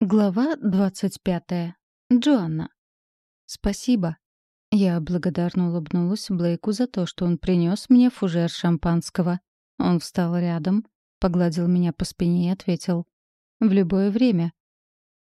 Глава двадцать пятая. Джоанна. «Спасибо». Я благодарно улыбнулась Блейку за то, что он принес мне фужер шампанского. Он встал рядом, погладил меня по спине и ответил. «В любое время».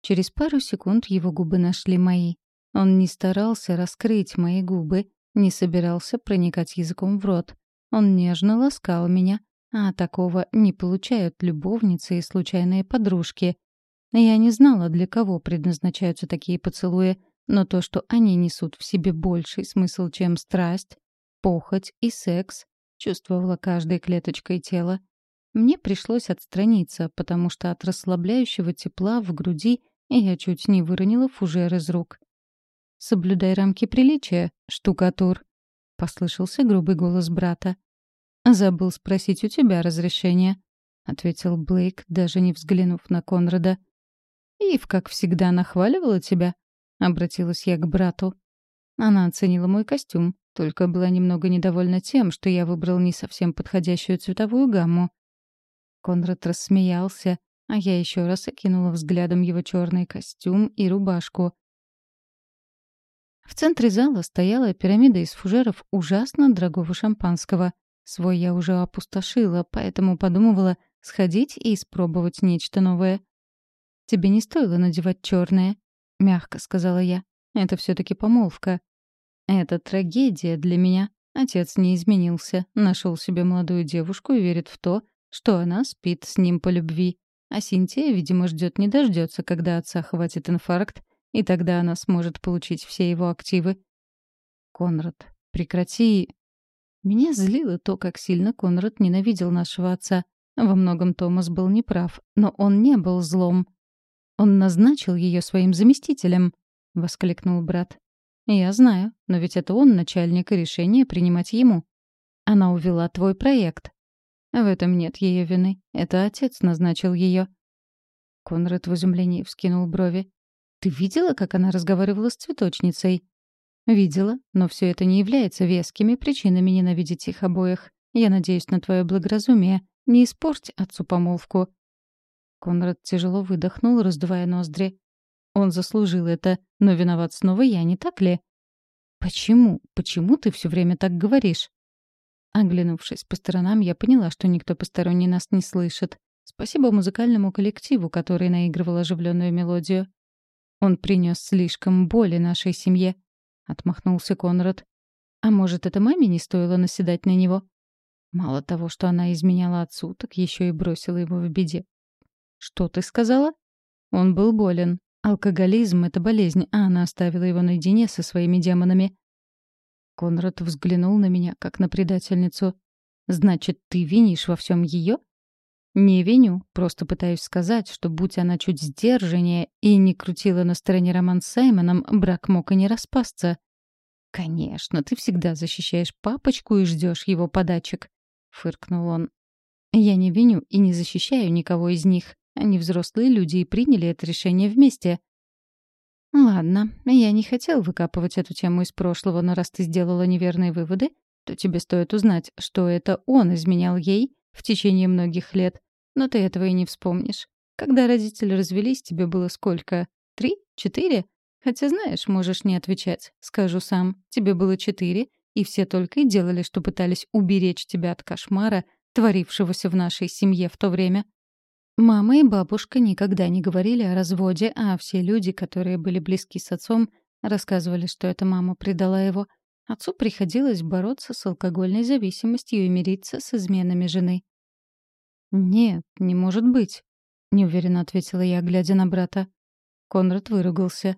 Через пару секунд его губы нашли мои. Он не старался раскрыть мои губы, не собирался проникать языком в рот. Он нежно ласкал меня, а такого не получают любовницы и случайные подружки — я не знала, для кого предназначаются такие поцелуи, но то, что они несут в себе больший смысл, чем страсть, похоть и секс, чувствовала каждой клеточкой тела. Мне пришлось отстраниться, потому что от расслабляющего тепла в груди я чуть не выронила фужер из рук. «Соблюдай рамки приличия, штукатур», — послышался грубый голос брата. «Забыл спросить у тебя разрешения», — ответил Блейк, даже не взглянув на Конрада. «Ив, как всегда, нахваливала тебя?» — обратилась я к брату. Она оценила мой костюм, только была немного недовольна тем, что я выбрал не совсем подходящую цветовую гамму. Конрад рассмеялся, а я еще раз окинула взглядом его черный костюм и рубашку. В центре зала стояла пирамида из фужеров ужасно дорогого шампанского. Свой я уже опустошила, поэтому подумывала сходить и испробовать нечто новое. «Тебе не стоило надевать черное», — мягко сказала я. «Это все-таки помолвка». «Это трагедия для меня. Отец не изменился, нашел себе молодую девушку и верит в то, что она спит с ним по любви. А Синтия, видимо, ждет не дождется, когда отца хватит инфаркт, и тогда она сможет получить все его активы. Конрад, прекрати. Меня злило то, как сильно Конрад ненавидел нашего отца. Во многом Томас был неправ, но он не был злом. Он назначил ее своим заместителем», — воскликнул брат. «Я знаю, но ведь это он начальник и решение принимать ему. Она увела твой проект. В этом нет ее вины. Это отец назначил ее. Конрад в изумлении вскинул брови. «Ты видела, как она разговаривала с цветочницей?» «Видела, но все это не является вескими причинами ненавидеть их обоих. Я надеюсь на твое благоразумие. Не испорть отцу помолвку. Конрад тяжело выдохнул, раздувая ноздри. Он заслужил это, но виноват снова я, не так ли? Почему? Почему ты все время так говоришь? Оглянувшись по сторонам, я поняла, что никто посторонний нас не слышит. Спасибо музыкальному коллективу, который наигрывал оживленную мелодию. Он принес слишком боли нашей семье, отмахнулся Конрад. А может, это маме не стоило наседать на него? Мало того, что она изменяла отцу, так еще и бросила его в беде. «Что ты сказала?» Он был болен. Алкоголизм — это болезнь, а она оставила его наедине со своими демонами. Конрад взглянул на меня, как на предательницу. «Значит, ты винишь во всем ее?» «Не виню, просто пытаюсь сказать, что будь она чуть сдержаннее и не крутила на стороне роман с Саймоном, брак мог и не распасться». «Конечно, ты всегда защищаешь папочку и ждешь его подачек», — фыркнул он. «Я не виню и не защищаю никого из них. Они взрослые люди и приняли это решение вместе. Ладно, я не хотел выкапывать эту тему из прошлого, но раз ты сделала неверные выводы, то тебе стоит узнать, что это он изменял ей в течение многих лет. Но ты этого и не вспомнишь. Когда родители развелись, тебе было сколько? Три? Четыре? Хотя, знаешь, можешь не отвечать. Скажу сам, тебе было четыре, и все только и делали, что пытались уберечь тебя от кошмара, творившегося в нашей семье в то время. Мама и бабушка никогда не говорили о разводе, а все люди, которые были близки с отцом, рассказывали, что эта мама предала его. Отцу приходилось бороться с алкогольной зависимостью и мириться с изменами жены. «Нет, не может быть», — неуверенно ответила я, глядя на брата. Конрад выругался.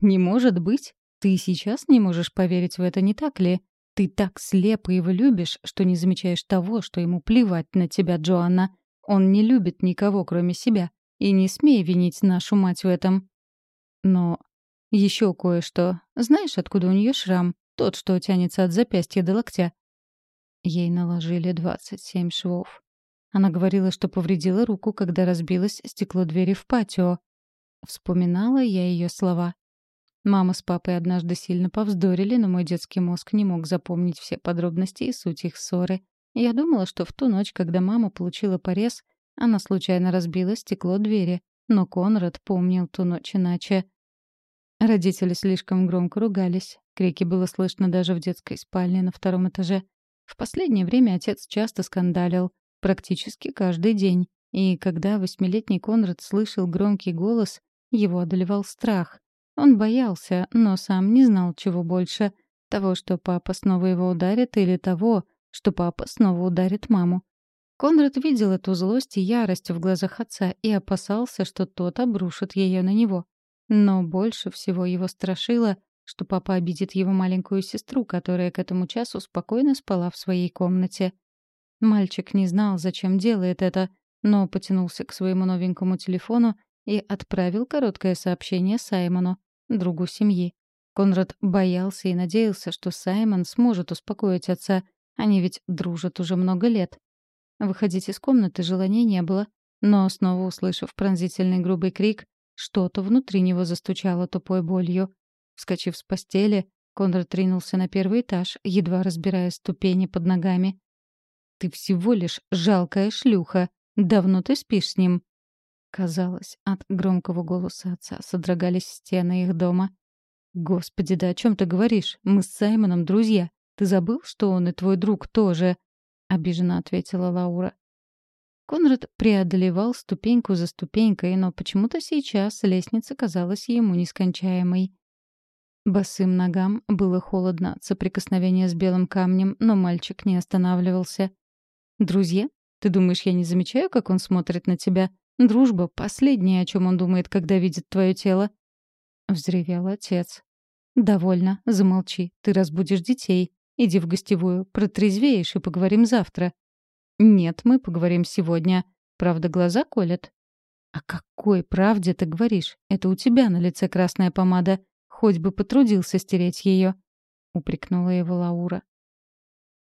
«Не может быть? Ты сейчас не можешь поверить в это, не так ли? Ты так слепо его любишь, что не замечаешь того, что ему плевать на тебя, Джоанна. Он не любит никого, кроме себя. И не смей винить нашу мать в этом. Но еще кое-что. Знаешь, откуда у нее шрам? Тот, что тянется от запястья до локтя. Ей наложили 27 швов. Она говорила, что повредила руку, когда разбилось стекло двери в патио. Вспоминала я ее слова. Мама с папой однажды сильно повздорили, но мой детский мозг не мог запомнить все подробности и суть их ссоры. Я думала, что в ту ночь, когда мама получила порез, она случайно разбила стекло двери. но Конрад помнил ту ночь иначе. Родители слишком громко ругались. Крики было слышно даже в детской спальне на втором этаже. В последнее время отец часто скандалил, практически каждый день. И когда восьмилетний Конрад слышал громкий голос, его одолевал страх. Он боялся, но сам не знал, чего больше — того, что папа снова его ударит, или того, что папа снова ударит маму. Конрад видел эту злость и ярость в глазах отца и опасался, что тот обрушит ее на него. Но больше всего его страшило, что папа обидит его маленькую сестру, которая к этому часу спокойно спала в своей комнате. Мальчик не знал, зачем делает это, но потянулся к своему новенькому телефону и отправил короткое сообщение Саймону, другу семьи. Конрад боялся и надеялся, что Саймон сможет успокоить отца. Они ведь дружат уже много лет. Выходить из комнаты желания не было, но, снова услышав пронзительный грубый крик, что-то внутри него застучало тупой болью. Вскочив с постели, Конрад ринулся на первый этаж, едва разбирая ступени под ногами. «Ты всего лишь жалкая шлюха. Давно ты спишь с ним?» Казалось, от громкого голоса отца содрогались стены их дома. «Господи, да о чем ты говоришь? Мы с Саймоном друзья. Ты забыл, что он и твой друг тоже?» — обиженно ответила Лаура. Конрад преодолевал ступеньку за ступенькой, но почему-то сейчас лестница казалась ему нескончаемой. Босым ногам было холодно от соприкосновения с белым камнем, но мальчик не останавливался. «Друзья? Ты думаешь, я не замечаю, как он смотрит на тебя? Дружба — последнее, о чем он думает, когда видит твое тело». — взревел отец. «Довольно, замолчи, ты разбудишь детей. Иди в гостевую, протрезвеешь и поговорим завтра». «Нет, мы поговорим сегодня. Правда, глаза колят?» «О какой правде ты говоришь? Это у тебя на лице красная помада. Хоть бы потрудился стереть ее», — упрекнула его Лаура.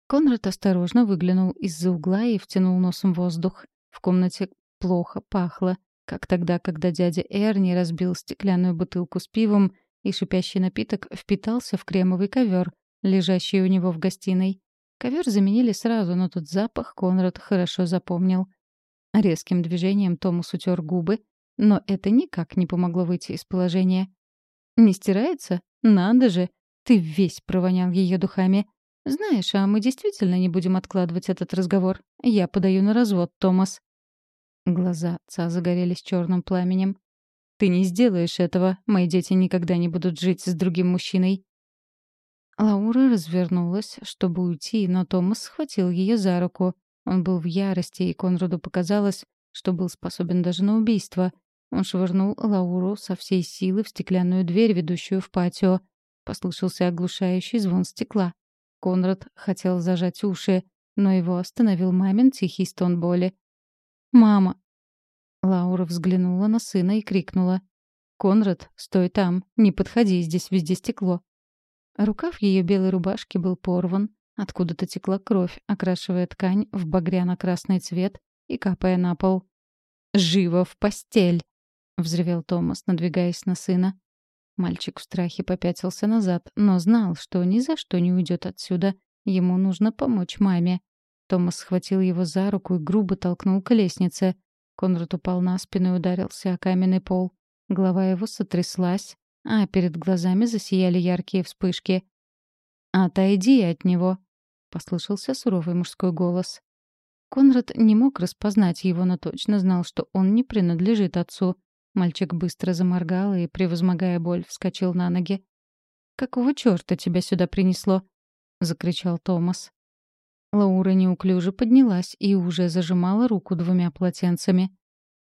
Конрад осторожно выглянул из-за угла и втянул носом воздух. В комнате плохо пахло как тогда, когда дядя Эрни разбил стеклянную бутылку с пивом, и шипящий напиток впитался в кремовый ковер, лежащий у него в гостиной. Ковер заменили сразу, но тут запах Конрад хорошо запомнил. Резким движением Томас утер губы, но это никак не помогло выйти из положения. «Не стирается? Надо же! Ты весь провонял ее духами. Знаешь, а мы действительно не будем откладывать этот разговор. Я подаю на развод, Томас». Глаза отца загорелись черным пламенем. «Ты не сделаешь этого. Мои дети никогда не будут жить с другим мужчиной». Лаура развернулась, чтобы уйти, но Томас схватил ее за руку. Он был в ярости, и Конраду показалось, что был способен даже на убийство. Он швырнул Лауру со всей силы в стеклянную дверь, ведущую в патио. Послышался оглушающий звон стекла. Конрад хотел зажать уши, но его остановил мамин тихий стон боли. «Мама!» Лаура взглянула на сына и крикнула. «Конрад, стой там, не подходи, здесь везде стекло». Рукав ее белой рубашки был порван, откуда-то текла кровь, окрашивая ткань в багряно-красный цвет и капая на пол. «Живо в постель!» — взревел Томас, надвигаясь на сына. Мальчик в страхе попятился назад, но знал, что ни за что не уйдет отсюда. Ему нужно помочь маме. Томас схватил его за руку и грубо толкнул к лестнице. Конрад упал на спину и ударился о каменный пол. Голова его сотряслась, а перед глазами засияли яркие вспышки. «Отойди от него!» — послышался суровый мужской голос. Конрад не мог распознать его, но точно знал, что он не принадлежит отцу. Мальчик быстро заморгал и, превозмогая боль, вскочил на ноги. «Какого чёрта тебя сюда принесло?» — закричал Томас. Лаура неуклюже поднялась и уже зажимала руку двумя полотенцами.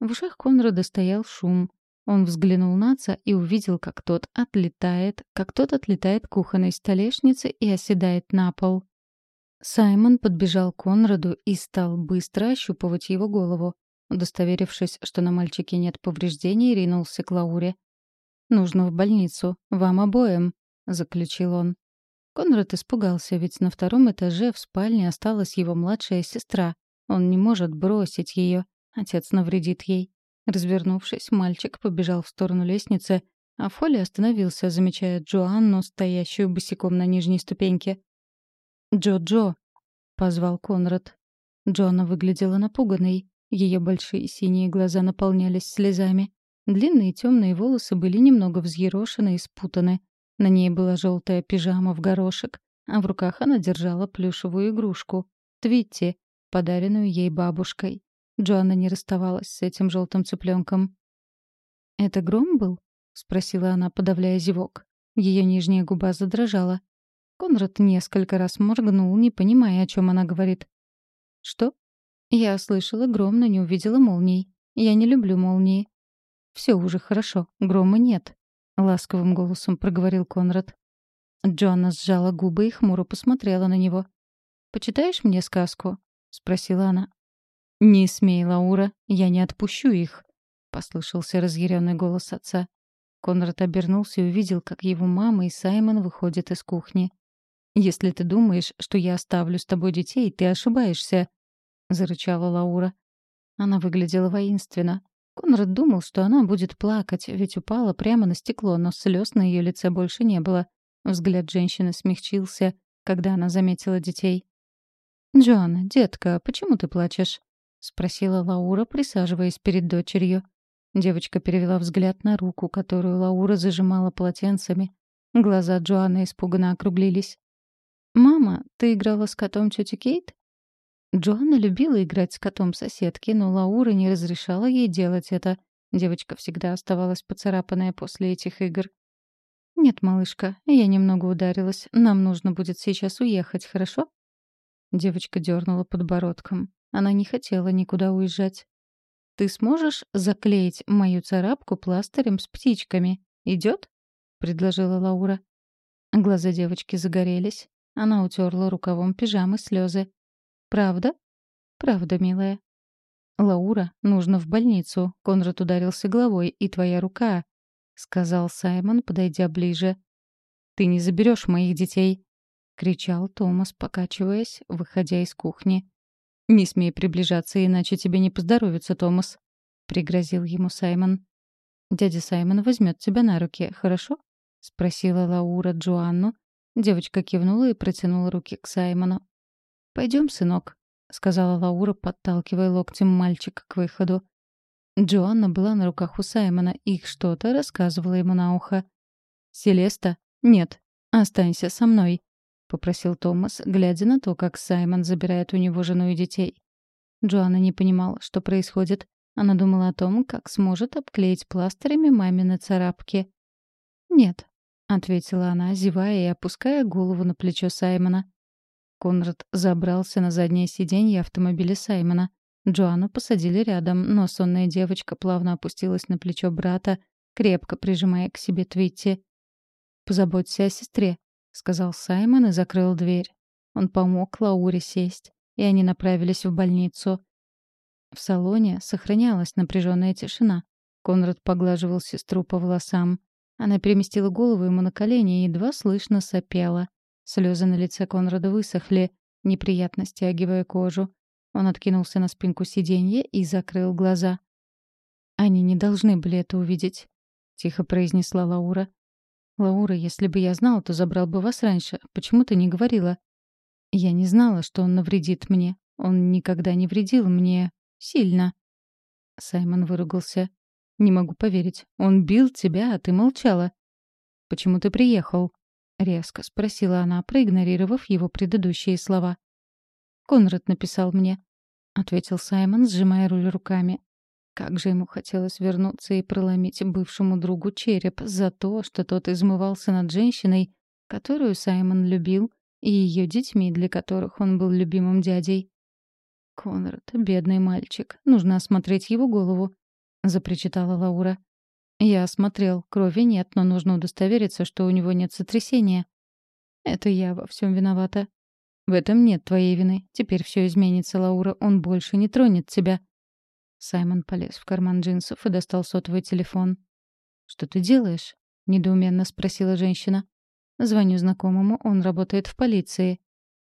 В ушах Конрада стоял шум. Он взглянул на отца и увидел, как тот отлетает, как тот отлетает кухонной столешнице и оседает на пол. Саймон подбежал к Конраду и стал быстро ощупывать его голову. Удостоверившись, что на мальчике нет повреждений, ринулся к Лауре. «Нужно в больницу. Вам обоим», — заключил он. Конрад испугался, ведь на втором этаже в спальне осталась его младшая сестра. Он не может бросить ее. Отец навредит ей. Развернувшись, мальчик побежал в сторону лестницы, а Фоли остановился, замечая Джоанну, стоящую босиком на нижней ступеньке. «Джо-Джо!» — позвал Конрад. Джоанна выглядела напуганной. Ее большие синие глаза наполнялись слезами. Длинные темные волосы были немного взъерошены и спутаны. На ней была желтая пижама в горошек, а в руках она держала плюшевую игрушку — Твитти, подаренную ей бабушкой. Джоанна не расставалась с этим желтым цыпленком. «Это гром был?» — спросила она, подавляя зевок. Ее нижняя губа задрожала. Конрад несколько раз моргнул, не понимая, о чем она говорит. «Что?» «Я слышала гром, но не увидела молний. Я не люблю молнии». «Все уже хорошо, грома нет», — ласковым голосом проговорил Конрад. Джоанна сжала губы и хмуро посмотрела на него. «Почитаешь мне сказку?» — спросила она. «Не смей, Лаура, я не отпущу их», — послышался разъяренный голос отца. Конрад обернулся и увидел, как его мама и Саймон выходят из кухни. «Если ты думаешь, что я оставлю с тобой детей, ты ошибаешься», — зарычала Лаура. Она выглядела воинственно. Конрад думал, что она будет плакать, ведь упала прямо на стекло, но слез на ее лице больше не было. Взгляд женщины смягчился, когда она заметила детей. «Джоанна, детка, почему ты плачешь?» — спросила Лаура, присаживаясь перед дочерью. Девочка перевела взгляд на руку, которую Лаура зажимала полотенцами. Глаза Джоанны испуганно округлились. «Мама, ты играла с котом тети Кейт?» Джоанна любила играть с котом соседки, но Лаура не разрешала ей делать это. Девочка всегда оставалась поцарапанная после этих игр. «Нет, малышка, я немного ударилась. Нам нужно будет сейчас уехать, хорошо?» Девочка дернула подбородком. Она не хотела никуда уезжать. «Ты сможешь заклеить мою царапку пластырем с птичками? Идет?» — предложила Лаура. Глаза девочки загорелись. Она утерла рукавом пижамы слезы. «Правда?» «Правда, милая». «Лаура, нужно в больницу. Конрад ударился головой, и твоя рука», — сказал Саймон, подойдя ближе. «Ты не заберешь моих детей», — кричал Томас, покачиваясь, выходя из кухни. «Не смей приближаться, иначе тебе не поздоровится, Томас», — пригрозил ему Саймон. «Дядя Саймон возьмет тебя на руки, хорошо?» — спросила Лаура Джоанну, Девочка кивнула и протянула руки к Саймону. «Пойдем, сынок», — сказала Лаура, подталкивая локтем мальчика к выходу. Джоанна была на руках у Саймона и что-то рассказывала ему на ухо. «Селеста? Нет, останься со мной», — попросил Томас, глядя на то, как Саймон забирает у него жену и детей. Джоанна не понимала, что происходит. Она думала о том, как сможет обклеить пластырями мамины царапки. «Нет, ответила она, зевая и опуская голову на плечо Саймона. Конрад забрался на заднее сиденье автомобиля Саймона. Джоанну посадили рядом, но сонная девочка плавно опустилась на плечо брата, крепко прижимая к себе Твитти. «Позаботься о сестре», — сказал Саймон и закрыл дверь. Он помог Лауре сесть, и они направились в больницу. В салоне сохранялась напряженная тишина. Конрад поглаживал сестру по волосам. Она переместила голову ему на колени и едва слышно сопела. Слезы на лице Конрада высохли, неприятно стягивая кожу. Он откинулся на спинку сиденья и закрыл глаза. «Они не должны были это увидеть», — тихо произнесла Лаура. «Лаура, если бы я знала, то забрал бы вас раньше. Почему ты не говорила?» «Я не знала, что он навредит мне. Он никогда не вредил мне. Сильно». Саймон выругался. «Не могу поверить. Он бил тебя, а ты молчала». «Почему ты приехал?» — резко спросила она, проигнорировав его предыдущие слова. «Конрад написал мне», — ответил Саймон, сжимая руль руками. Как же ему хотелось вернуться и проломить бывшему другу череп за то, что тот измывался над женщиной, которую Саймон любил, и ее детьми, для которых он был любимым дядей. Конрад, бедный мальчик, нужно осмотреть его голову. — запричитала Лаура. «Я осмотрел. Крови нет, но нужно удостовериться, что у него нет сотрясения». «Это я во всем виновата». «В этом нет твоей вины. Теперь все изменится, Лаура. Он больше не тронет тебя». Саймон полез в карман джинсов и достал сотовый телефон. «Что ты делаешь?» — недоуменно спросила женщина. «Звоню знакомому, он работает в полиции».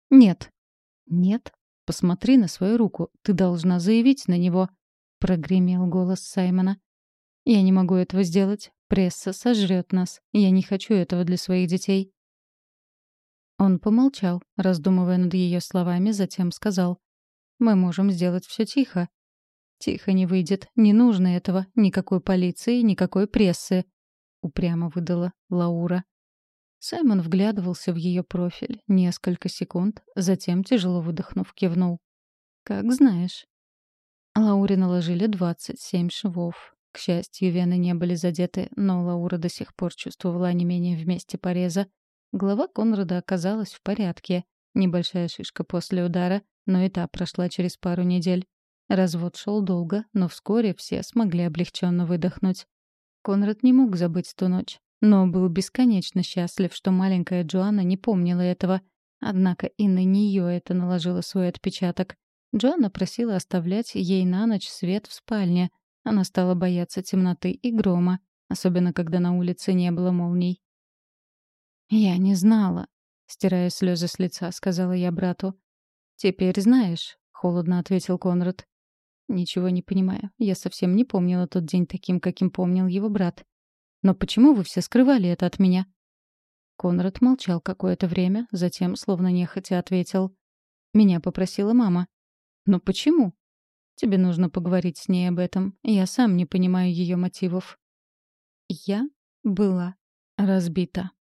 «Нет». «Нет? Посмотри на свою руку. Ты должна заявить на него». — прогремел голос Саймона. «Я не могу этого сделать. Пресса сожрет нас. Я не хочу этого для своих детей». Он помолчал, раздумывая над ее словами, затем сказал. «Мы можем сделать все тихо». «Тихо не выйдет. Не нужно этого. Никакой полиции, никакой прессы», — упрямо выдала Лаура. Саймон вглядывался в ее профиль несколько секунд, затем, тяжело выдохнув, кивнул. «Как знаешь». Лауре наложили 27 швов. К счастью, вены не были задеты, но Лаура до сих пор чувствовала не менее в месте пореза. Голова Конрада оказалась в порядке. Небольшая шишка после удара, но и та прошла через пару недель. Развод шел долго, но вскоре все смогли облегченно выдохнуть. Конрад не мог забыть ту ночь, но был бесконечно счастлив, что маленькая Джоанна не помнила этого. Однако и на нее это наложило свой отпечаток. Джоанна просила оставлять ей на ночь свет в спальне. Она стала бояться темноты и грома, особенно когда на улице не было молний. «Я не знала», — стирая слезы с лица, сказала я брату. «Теперь знаешь», — холодно ответил Конрад. «Ничего не понимаю. Я совсем не помнила тот день таким, каким помнил его брат. Но почему вы все скрывали это от меня?» Конрад молчал какое-то время, затем, словно нехотя, ответил. «Меня попросила мама». «Но почему?» «Тебе нужно поговорить с ней об этом. Я сам не понимаю ее мотивов». Я была разбита.